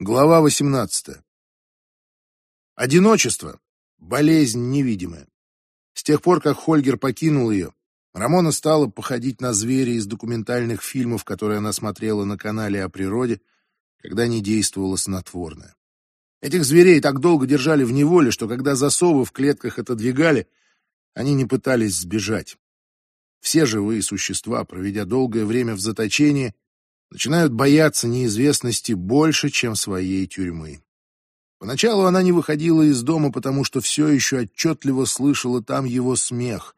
Глава 18. Одиночество — болезнь невидимая. С тех пор, как Хольгер покинул ее, Рамона стала походить на зверя из документальных фильмов, которые она смотрела на канале о природе, когда не действовало снотворное. Этих зверей так долго держали в неволе, что когда засовы в клетках отодвигали, они не пытались сбежать. Все живые существа, проведя долгое время в заточении, начинают бояться неизвестности больше, чем своей тюрьмы. Поначалу она не выходила из дома, потому что все еще отчетливо слышала там его смех,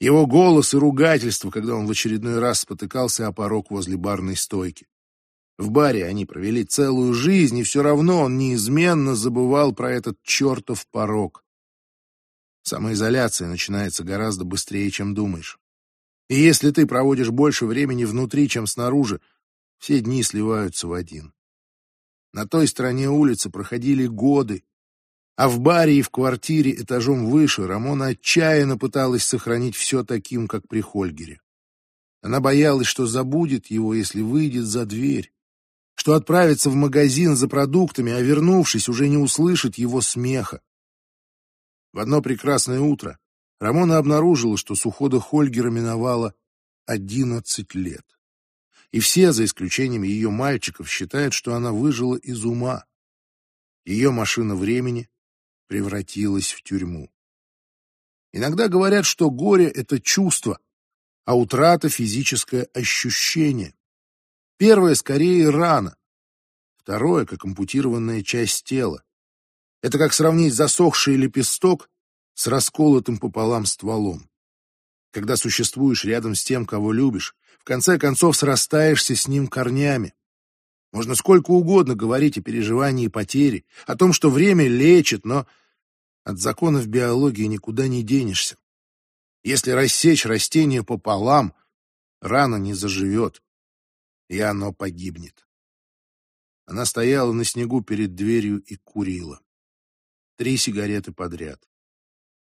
его голос и ругательство, когда он в очередной раз спотыкался о порог возле барной стойки. В баре они провели целую жизнь, и все равно он неизменно забывал про этот чертов порог. Самоизоляция начинается гораздо быстрее, чем думаешь. И если ты проводишь больше времени внутри, чем снаружи, все дни сливаются в один. На той стороне улицы проходили годы, а в баре и в квартире этажом выше Рамона отчаянно пыталась сохранить все таким, как при Хольгере. Она боялась, что забудет его, если выйдет за дверь, что отправится в магазин за продуктами, а вернувшись, уже не услышит его смеха. В одно прекрасное утро Рамона обнаружила, что с ухода Хольгера миновало одиннадцать лет и все, за исключением ее мальчиков, считают, что она выжила из ума. Ее машина времени превратилась в тюрьму. Иногда говорят, что горе — это чувство, а утрата — физическое ощущение. Первое скорее рана, второе — как ампутированная часть тела. Это как сравнить засохший лепесток с расколотым пополам стволом. Когда существуешь рядом с тем, кого любишь, конце концов срастаешься с ним корнями. Можно сколько угодно говорить о переживании потери, о том, что время лечит, но от законов биологии никуда не денешься. Если рассечь растение пополам, рана не заживет, и оно погибнет. Она стояла на снегу перед дверью и курила. Три сигареты подряд.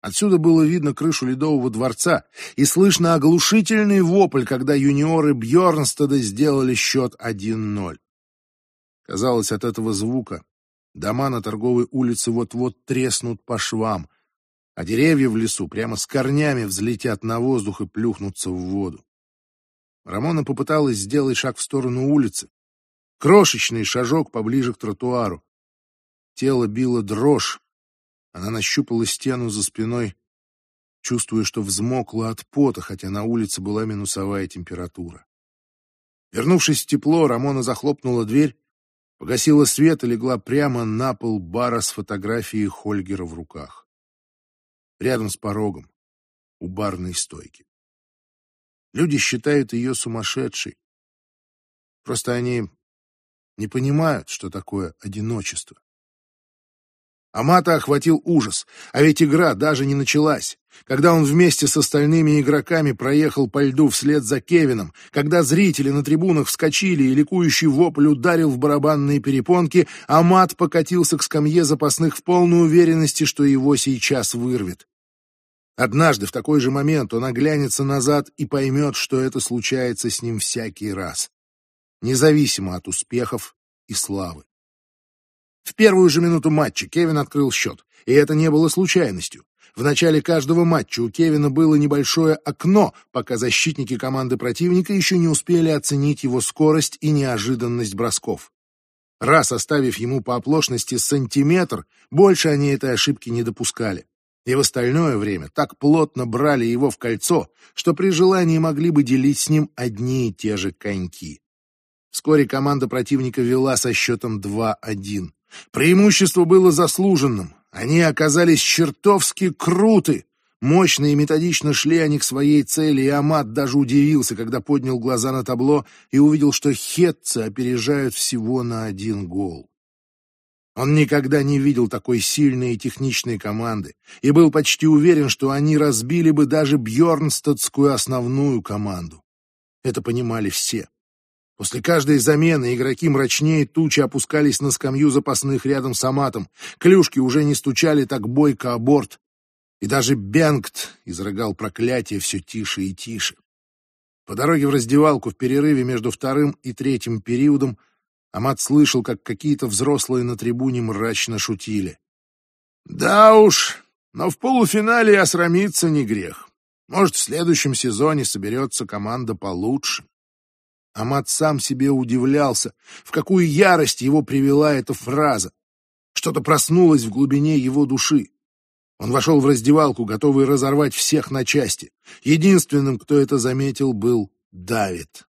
Отсюда было видно крышу Ледового дворца и слышно оглушительный вопль, когда юниоры Бьернстада сделали счет 1-0. Казалось, от этого звука дома на торговой улице вот-вот треснут по швам, а деревья в лесу прямо с корнями взлетят на воздух и плюхнутся в воду. Рамона попыталась сделать шаг в сторону улицы. Крошечный шажок поближе к тротуару. Тело било дрожь, она нащупала стену за спиной, чувствуя, что взмокла от пота, хотя на улице была минусовая температура. Вернувшись в тепло, Рамона захлопнула дверь, погасила свет и легла прямо на пол бара с фотографией Хольгера в руках. Рядом с порогом, у барной стойки. Люди считают ее сумасшедшей. Просто они не понимают, что такое одиночество. Амата охватил ужас, а ведь игра даже не началась. Когда он вместе с остальными игроками проехал по льду вслед за Кевином, когда зрители на трибунах вскочили и ликующий вопль ударил в барабанные перепонки, Амат покатился к скамье запасных в полной уверенности, что его сейчас вырвет. Однажды в такой же момент он оглянется назад и поймет, что это случается с ним всякий раз, независимо от успехов и славы. В первую же минуту матча Кевин открыл счет, и это не было случайностью. В начале каждого матча у Кевина было небольшое окно, пока защитники команды противника еще не успели оценить его скорость и неожиданность бросков. Раз оставив ему по оплошности сантиметр, больше они этой ошибки не допускали. И в остальное время так плотно брали его в кольцо, что при желании могли бы делить с ним одни и те же коньки. Вскоре команда противника вела со счетом 2-1. Преимущество было заслуженным. Они оказались чертовски круты. Мощно и методично шли они к своей цели, и Амат даже удивился, когда поднял глаза на табло и увидел, что хетцы опережают всего на один гол. Он никогда не видел такой сильной и техничной команды и был почти уверен, что они разбили бы даже Бьорнстадскую основную команду. Это понимали все. После каждой замены игроки мрачнее тучи опускались на скамью запасных рядом с Аматом. Клюшки уже не стучали так бойко о борт. И даже Бенгт изрыгал проклятие все тише и тише. По дороге в раздевалку в перерыве между вторым и третьим периодом Амат слышал, как какие-то взрослые на трибуне мрачно шутили. «Да уж, но в полуфинале осрамиться не грех. Может, в следующем сезоне соберется команда получше». Амат сам себе удивлялся, в какую ярость его привела эта фраза. Что-то проснулось в глубине его души. Он вошел в раздевалку, готовый разорвать всех на части. Единственным, кто это заметил, был Давид.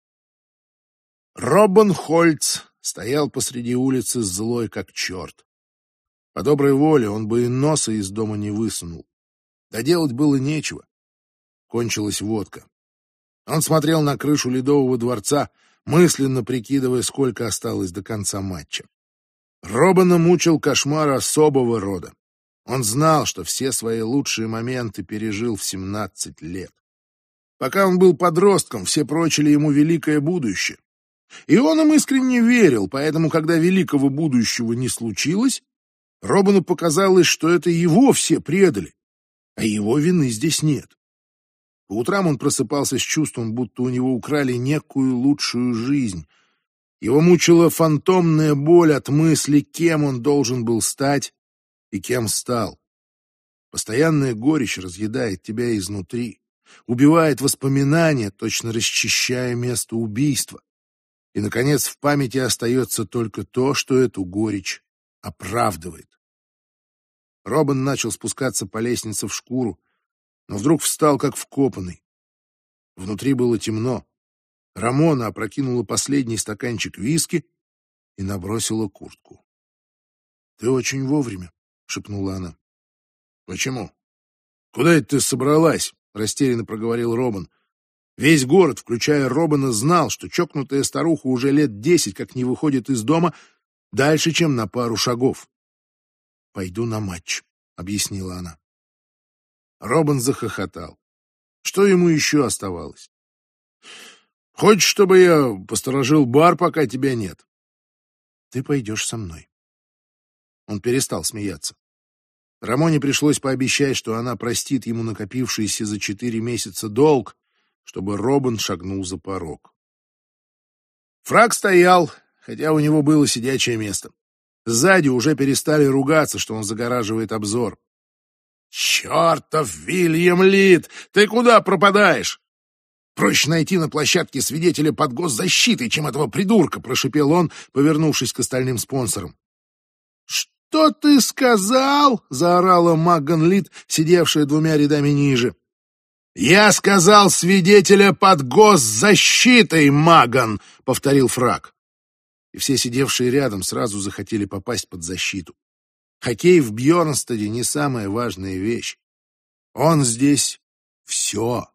Робан Хольц стоял посреди улицы злой, как черт. По доброй воле он бы и носа из дома не высунул. Да делать было нечего. Кончилась водка. Он смотрел на крышу Ледового дворца, мысленно прикидывая, сколько осталось до конца матча. Робана мучил кошмар особого рода. Он знал, что все свои лучшие моменты пережил в 17 лет. Пока он был подростком, все прочили ему великое будущее. И он им искренне верил, поэтому, когда великого будущего не случилось, Робану показалось, что это его все предали, а его вины здесь нет. По утрам он просыпался с чувством, будто у него украли некую лучшую жизнь. Его мучила фантомная боль от мысли, кем он должен был стать и кем стал. Постоянная горечь разъедает тебя изнутри, убивает воспоминания, точно расчищая место убийства. И, наконец, в памяти остается только то, что эту горечь оправдывает. Робин начал спускаться по лестнице в шкуру, но вдруг встал как вкопанный. Внутри было темно. Рамона опрокинула последний стаканчик виски и набросила куртку. — Ты очень вовремя, — шепнула она. — Почему? — Куда это ты собралась? — растерянно проговорил Робин. Весь город, включая Робина, знал, что чокнутая старуха уже лет десять как не выходит из дома дальше, чем на пару шагов. «Пойду на матч», — объяснила она. Робин захохотал. Что ему еще оставалось? «Хочешь, чтобы я посторожил бар, пока тебя нет?» «Ты пойдешь со мной». Он перестал смеяться. Рамоне пришлось пообещать, что она простит ему накопившийся за четыре месяца долг, чтобы Робин шагнул за порог. Фраг стоял, хотя у него было сидячее место. Сзади уже перестали ругаться, что он загораживает обзор. «Чертов Вильям Лид! Ты куда пропадаешь?» «Проще найти на площадке свидетеля под госзащитой, чем этого придурка», — прошипел он, повернувшись к остальным спонсорам. «Что ты сказал?» — заорала Магган Лид, сидевшая двумя рядами ниже. «Я сказал свидетеля под госзащитой, Маган!» — повторил Фраг. И все сидевшие рядом сразу захотели попасть под защиту. Хоккей в Бьернстаде не самая важная вещь. Он здесь все.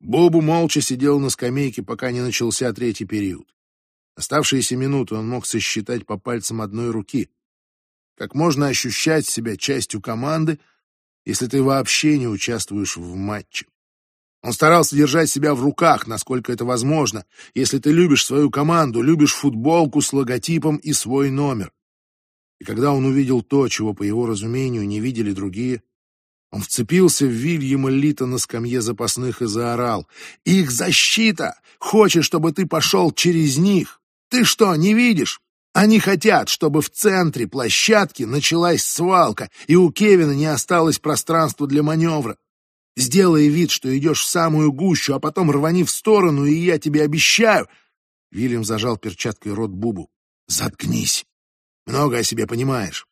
Бобу молча сидел на скамейке, пока не начался третий период. Оставшиеся минуты он мог сосчитать по пальцам одной руки. Как можно ощущать себя частью команды — если ты вообще не участвуешь в матче. Он старался держать себя в руках, насколько это возможно, если ты любишь свою команду, любишь футболку с логотипом и свой номер. И когда он увидел то, чего, по его разумению, не видели другие, он вцепился в Вильяма Лита на скамье запасных и заорал. «Их защита! Хочет, чтобы ты пошел через них! Ты что, не видишь? Они хотят, чтобы в центре площадки началась свалка, и у Кевина не осталось пространства для маневра. Сделай вид, что идешь в самую гущу, а потом рвани в сторону, и я тебе обещаю...» Вильям зажал перчаткой рот Бубу. «Заткнись. Много о себе понимаешь.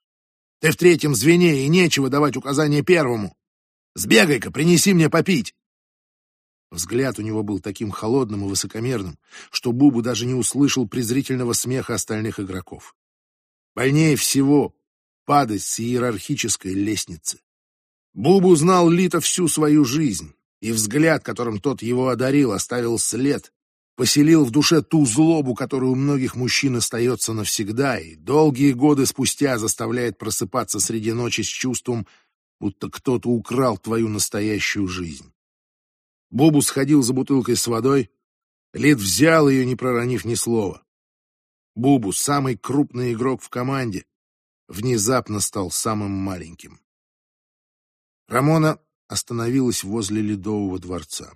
Ты в третьем звене, и нечего давать указания первому. Сбегай-ка, принеси мне попить». Взгляд у него был таким холодным и высокомерным, что Бубу даже не услышал презрительного смеха остальных игроков. Больнее всего падать с иерархической лестницы. Бубу знал Лита всю свою жизнь, и взгляд, которым тот его одарил, оставил след, поселил в душе ту злобу, которая у многих мужчин остается навсегда и долгие годы спустя заставляет просыпаться среди ночи с чувством, будто кто-то украл твою настоящую жизнь. Бобу сходил за бутылкой с водой. Лид взял ее, не проронив ни слова. Бубу, самый крупный игрок в команде, внезапно стал самым маленьким. Рамона остановилась возле Ледового дворца.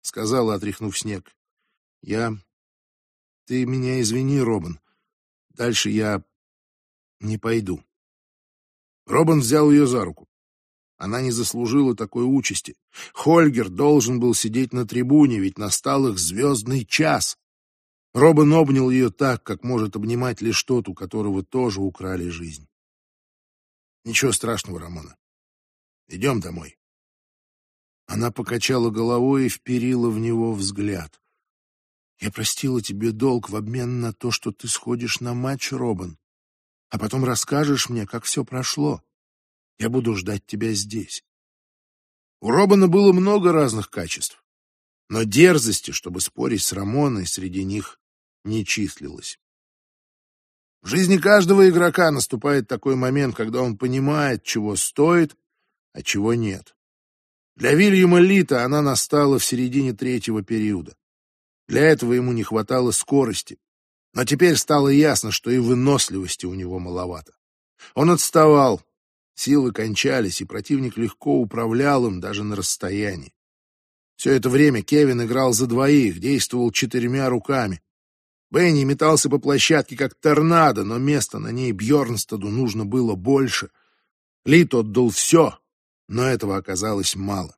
Сказала, отряхнув снег, «Я... Ты меня извини, Робин. Дальше я не пойду. Робин взял ее за руку. Она не заслужила такой участи. Хольгер должен был сидеть на трибуне, ведь настал их звездный час. Робин обнял ее так, как может обнимать лишь тот, у которого тоже украли жизнь. Ничего страшного, Рамона. Идем домой. Она покачала головой и вперила в него взгляд. Я простила тебе долг в обмен на то, что ты сходишь на матч, Робин, а потом расскажешь мне, как все прошло. Я буду ждать тебя здесь. У Робана было много разных качеств, но дерзости, чтобы спорить с Рамоной, среди них не числилось. В жизни каждого игрока наступает такой момент, когда он понимает, чего стоит, а чего нет. Для Вильяма Лита она настала в середине третьего периода. Для этого ему не хватало скорости. Но теперь стало ясно, что и выносливости у него маловато. Он отставал, силы кончались, и противник легко управлял им даже на расстоянии. Все это время Кевин играл за двоих, действовал четырьмя руками. Бенни метался по площадке как торнадо, но места на ней Бьернстаду нужно было больше. Лит отдал все, но этого оказалось мало.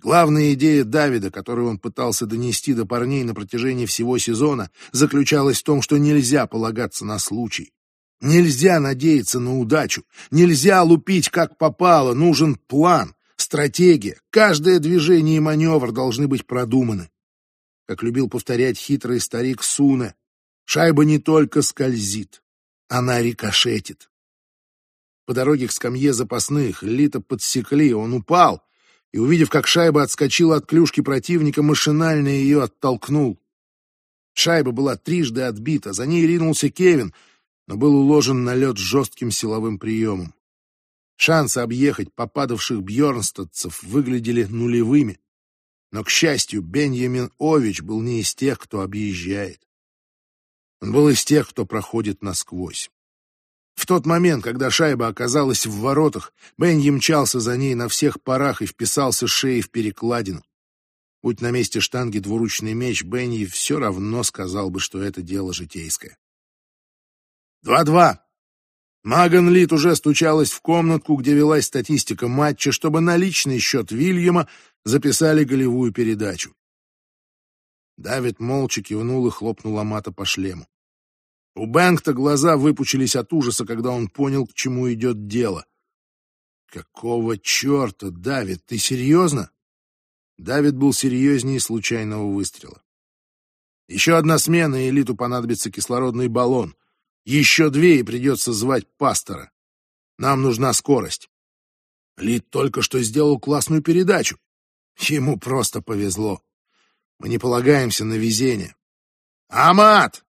Главная идея Давида, которую он пытался донести до парней на протяжении всего сезона, заключалась в том, что нельзя полагаться на случай. Нельзя надеяться на удачу, нельзя лупить как попало, нужен план, стратегия. Каждое движение и маневр должны быть продуманы. Как любил повторять хитрый старик Суне, шайба не только скользит, она рикошетит. По дороге к скамье запасных Лита подсекли, он упал, и, увидев, как шайба отскочила от клюшки противника, машинально ее оттолкнул. Шайба была трижды отбита, за ней ринулся Кевин, но был уложен на лед жестким силовым приемом. Шансы объехать попадавших бьернстадцев выглядели нулевыми, но, к счастью, Беньямин Ович был не из тех, кто объезжает. Он был из тех, кто проходит насквозь. Тот момент, когда шайба оказалась в воротах, Бенни мчался за ней на всех парах и вписался шеей в перекладину. Будь на месте штанги двуручный меч, Бенни все равно сказал бы, что это дело житейское. Два-два. Маган Лит уже стучалась в комнатку, где велась статистика матча, чтобы на личный счет Вильяма записали голевую передачу. Давид молча кивнул и хлопнул Амата по шлему. У Бэнкта глаза выпучились от ужаса, когда он понял, к чему идет дело. «Какого черта, Давид, ты серьезно?» Давид был серьезнее случайного выстрела. «Еще одна смена, и элиту понадобится кислородный баллон. Еще две, и придется звать пастора. Нам нужна скорость». Лит только что сделал классную передачу. Ему просто повезло. Мы не полагаемся на везение. «Амат!»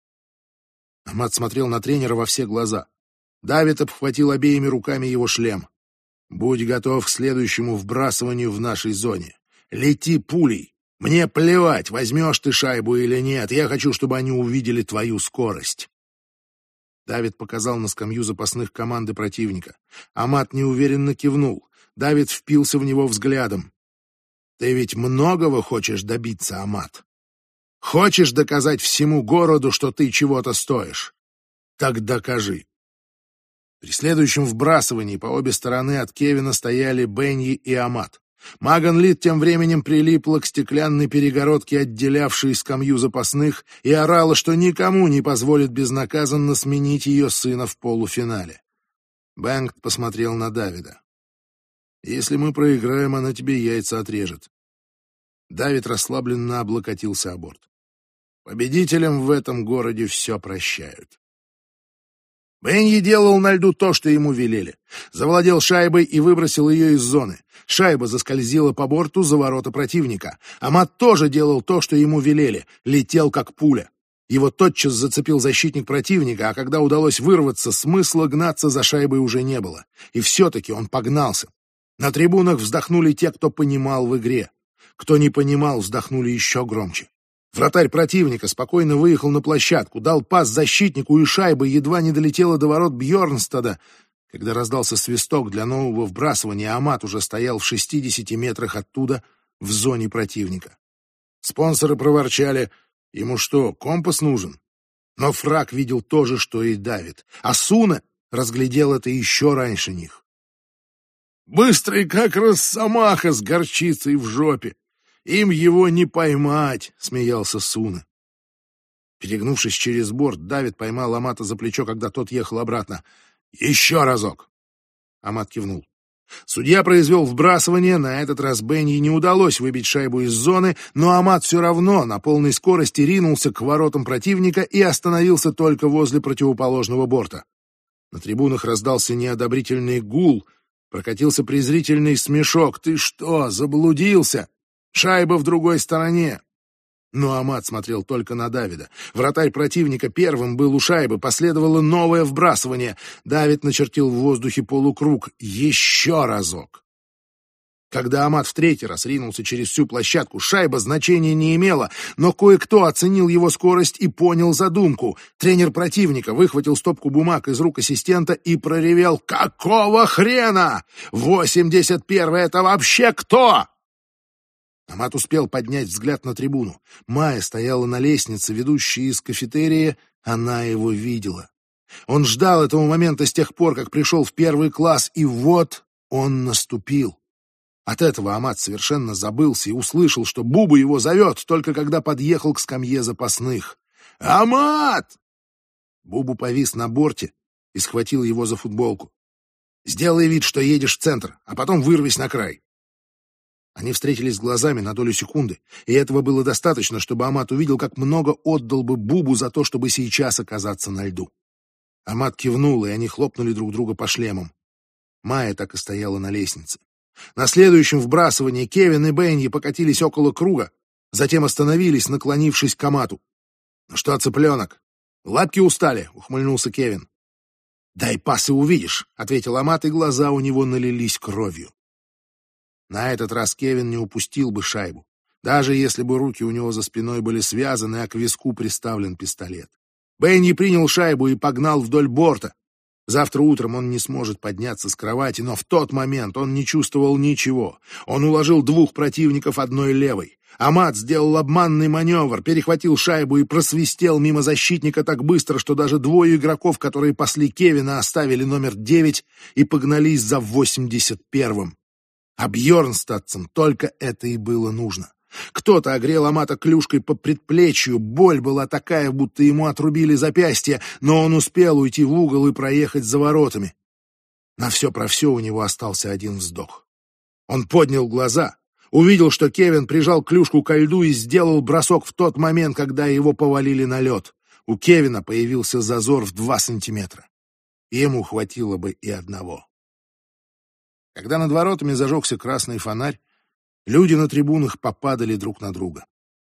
Амат смотрел на тренера во все глаза. Давид обхватил обеими руками его шлем. «Будь готов к следующему вбрасыванию в нашей зоне. Лети пулей. Мне плевать, возьмешь ты шайбу или нет. Я хочу, чтобы они увидели твою скорость». Давид показал на скамью запасных команды противника. Амат неуверенно кивнул. Давид впился в него взглядом. «Ты ведь многого хочешь добиться, Амат?» Хочешь доказать всему городу, что ты чего-то стоишь? Так докажи. При следующем вбрасывании по обе стороны от Кевина стояли Бенни и Амат. Маган Лид тем временем прилипла к стеклянной перегородке, отделявшей скамью запасных, и орала, что никому не позволит безнаказанно сменить ее сына в полуфинале. Бэнкт посмотрел на Давида. «Если мы проиграем, она тебе яйца отрежет». Давид расслабленно облокотился о борт. Победителям в этом городе все прощают. Бенни делал на льду то, что ему велели. Завладел шайбой и выбросил ее из зоны. Шайба заскользила по борту за ворота противника. Амат тоже делал то, что ему велели. Летел как пуля. Его тотчас зацепил защитник противника, а когда удалось вырваться, смысла гнаться за шайбой уже не было. И все-таки он погнался. На трибунах вздохнули те, кто понимал в игре. Кто не понимал, вздохнули еще громче. Вратарь противника спокойно выехал на площадку, дал пас защитнику, и шайба едва не долетела до ворот Бьорнстада. Когда раздался свисток для нового вбрасывания, Амат уже стоял в 60 метрах оттуда, в зоне противника. Спонсоры проворчали Ему что, компас нужен? Но Фрак видел то же, что и Давид, а Суна разглядел это еще раньше них. «Быстрый, как росомаха с горчицей в жопе! Им его не поймать!» — смеялся Суна. Перегнувшись через борт, Давид поймал Амата за плечо, когда тот ехал обратно. «Еще разок!» Амат кивнул. Судья произвел вбрасывание, на этот раз Бенни не удалось выбить шайбу из зоны, но Амат все равно на полной скорости ринулся к воротам противника и остановился только возле противоположного борта. На трибунах раздался неодобрительный гул, прокатился презрительный смешок. «Ты что, заблудился? Шайба в другой стороне!» Но Амат смотрел только на Давида. Вратарь противника первым был у шайбы, последовало новое вбрасывание. Давид начертил в воздухе полукруг. Еще разок. Когда Амат в третий раз ринулся через всю площадку, шайба значения не имела, но кое-кто оценил его скорость и понял задумку. Тренер противника выхватил стопку бумаг из рук ассистента и проревел «Какого хрена? 81-й это вообще кто?» Амат успел поднять взгляд на трибуну. Майя стояла на лестнице, ведущей из кафетерия. Она его видела. Он ждал этого момента с тех пор, как пришел в первый класс, и вот он наступил. От этого Амат совершенно забылся и услышал, что Буба его зовет, только когда подъехал к скамье запасных. «Амат!» Бубу повис на борте и схватил его за футболку. «Сделай вид, что едешь в центр, а потом вырвись на край. Они встретились глазами на долю секунды, и этого было достаточно, чтобы Амат увидел, как много отдал бы Бубу за то, чтобы сейчас оказаться на льду. Амат кивнул, и они хлопнули друг друга по шлемам. Майя так и стояла на лестнице. На следующем вбрасывании Кевин и Бенни покатились около круга, затем остановились, наклонившись к Амату. «Ну что, цыпленок, лапки устали?» — ухмыльнулся Кевин. «Дай пас и увидишь», — ответил Амат, и глаза у него налились кровью. На этот раз Кевин не упустил бы шайбу, даже если бы руки у него за спиной были связаны, а к виску приставлен пистолет. Бенни принял шайбу и погнал вдоль борта. Завтра утром он не сможет подняться с кровати, но в тот момент он не чувствовал ничего. Он уложил двух противников одной левой. Амат сделал обманный маневр, перехватил шайбу и просвистел мимо защитника так быстро, что даже двое игроков, которые пасли Кевина, оставили номер девять и погнались за восемьдесят первым. А Бьернстадцам только это и было нужно. Кто-то огрел Амата клюшкой по предплечью, боль была такая, будто ему отрубили запястье, но он успел уйти в угол и проехать за воротами. На все про все у него остался один вздох. Он поднял глаза, увидел, что Кевин прижал клюшку ко льду и сделал бросок в тот момент, когда его повалили на лед. У Кевина появился зазор в два сантиметра. Ему хватило бы и одного. Когда над воротами зажегся красный фонарь, люди на трибунах попадали друг на друга.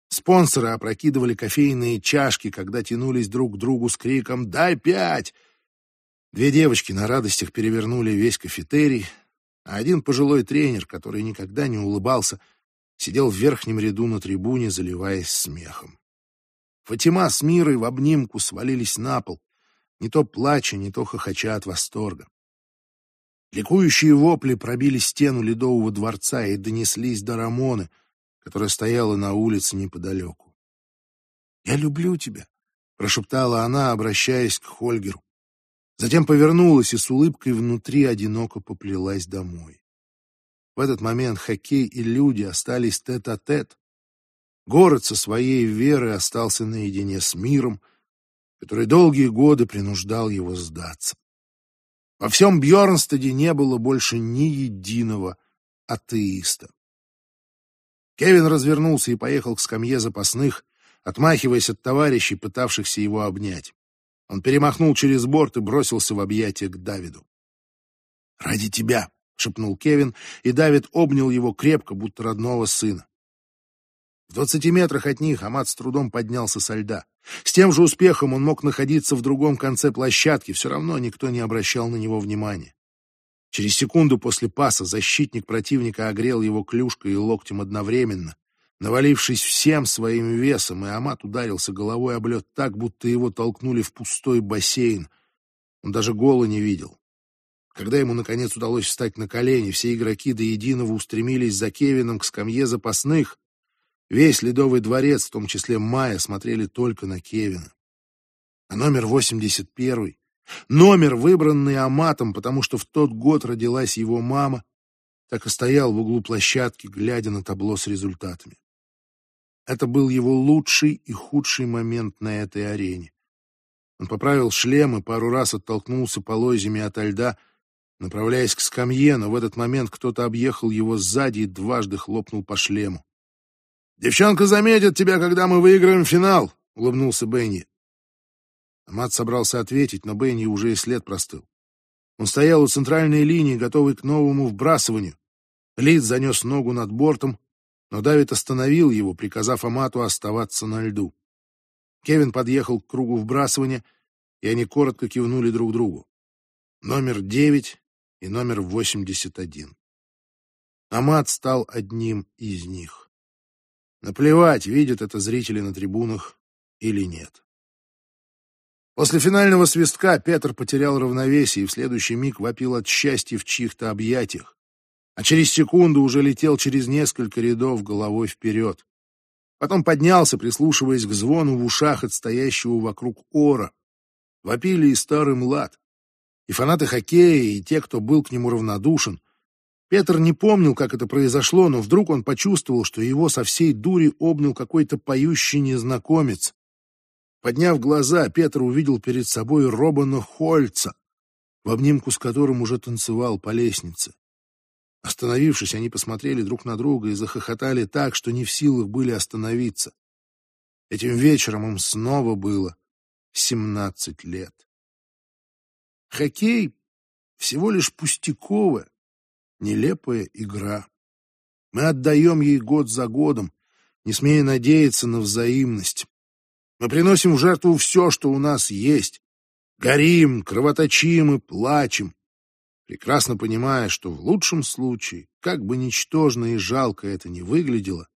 Спонсоры опрокидывали кофейные чашки, когда тянулись друг к другу с криком «Дай пять!». Две девочки на радостях перевернули весь кафетерий, а один пожилой тренер, который никогда не улыбался, сидел в верхнем ряду на трибуне, заливаясь смехом. Фатима с Мирой в обнимку свалились на пол, не то плача, не то хохоча от восторга. Ликующие вопли пробили стену ледового дворца и донеслись до Рамоны, которая стояла на улице неподалеку. «Я люблю тебя», — прошептала она, обращаясь к Хольгеру. Затем повернулась и с улыбкой внутри одиноко поплелась домой. В этот момент хоккей и люди остались тет-а-тет. -тет. Город со своей верой остался наедине с миром, который долгие годы принуждал его сдаться. Во всем Бьернстаде не было больше ни единого атеиста. Кевин развернулся и поехал к скамье запасных, отмахиваясь от товарищей, пытавшихся его обнять. Он перемахнул через борт и бросился в объятия к Давиду. «Ради тебя!» — шепнул Кевин, и Давид обнял его крепко, будто родного сына. В двадцати метрах от них Амат с трудом поднялся со льда. С тем же успехом он мог находиться в другом конце площадки, все равно никто не обращал на него внимания. Через секунду после паса защитник противника огрел его клюшкой и локтем одновременно, навалившись всем своим весом, и Амат ударился головой об лед так, будто его толкнули в пустой бассейн. Он даже гола не видел. Когда ему, наконец, удалось встать на колени, все игроки до единого устремились за Кевином к скамье запасных, Весь Ледовый дворец, в том числе Майя, смотрели только на Кевина. А номер 81, номер, выбранный Аматом, потому что в тот год родилась его мама, так и стоял в углу площадки, глядя на табло с результатами. Это был его лучший и худший момент на этой арене. Он поправил шлем и пару раз оттолкнулся полозьями ото льда, направляясь к скамье, но в этот момент кто-то объехал его сзади и дважды хлопнул по шлему. «Девчонка заметит тебя, когда мы выиграем финал», — улыбнулся Бенни. Амат собрался ответить, но Бенни уже и след простыл. Он стоял у центральной линии, готовый к новому вбрасыванию. Лид занес ногу над бортом, но Давид остановил его, приказав Амату оставаться на льду. Кевин подъехал к кругу вбрасывания, и они коротко кивнули друг другу. Номер девять и номер восемьдесят один. Амат стал одним из них. Наплевать, видят это зрители на трибунах или нет. После финального свистка Петр потерял равновесие и в следующий миг вопил от счастья в чьих-то объятиях, а через секунду уже летел через несколько рядов головой вперед. Потом поднялся, прислушиваясь к звону в ушах от стоящего вокруг ора. Вопили и старый млад, и фанаты хоккея, и те, кто был к нему равнодушен, Петр не помнил, как это произошло, но вдруг он почувствовал, что его со всей дури обнял какой-то поющий незнакомец. Подняв глаза, Петр увидел перед собой Робана Хольца, в обнимку с которым уже танцевал по лестнице. Остановившись, они посмотрели друг на друга и захохотали так, что не в силах были остановиться. Этим вечером им снова было семнадцать лет. Хоккей всего лишь пустяковое, нелепая игра. Мы отдаем ей год за годом, не смея надеяться на взаимность. Мы приносим в жертву все, что у нас есть. Горим, кровоточим и плачем, прекрасно понимая, что в лучшем случае, как бы ничтожно и жалко это ни выглядело,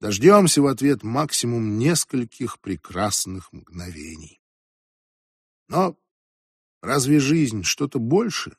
дождемся в ответ максимум нескольких прекрасных мгновений. Но разве жизнь что-то больше,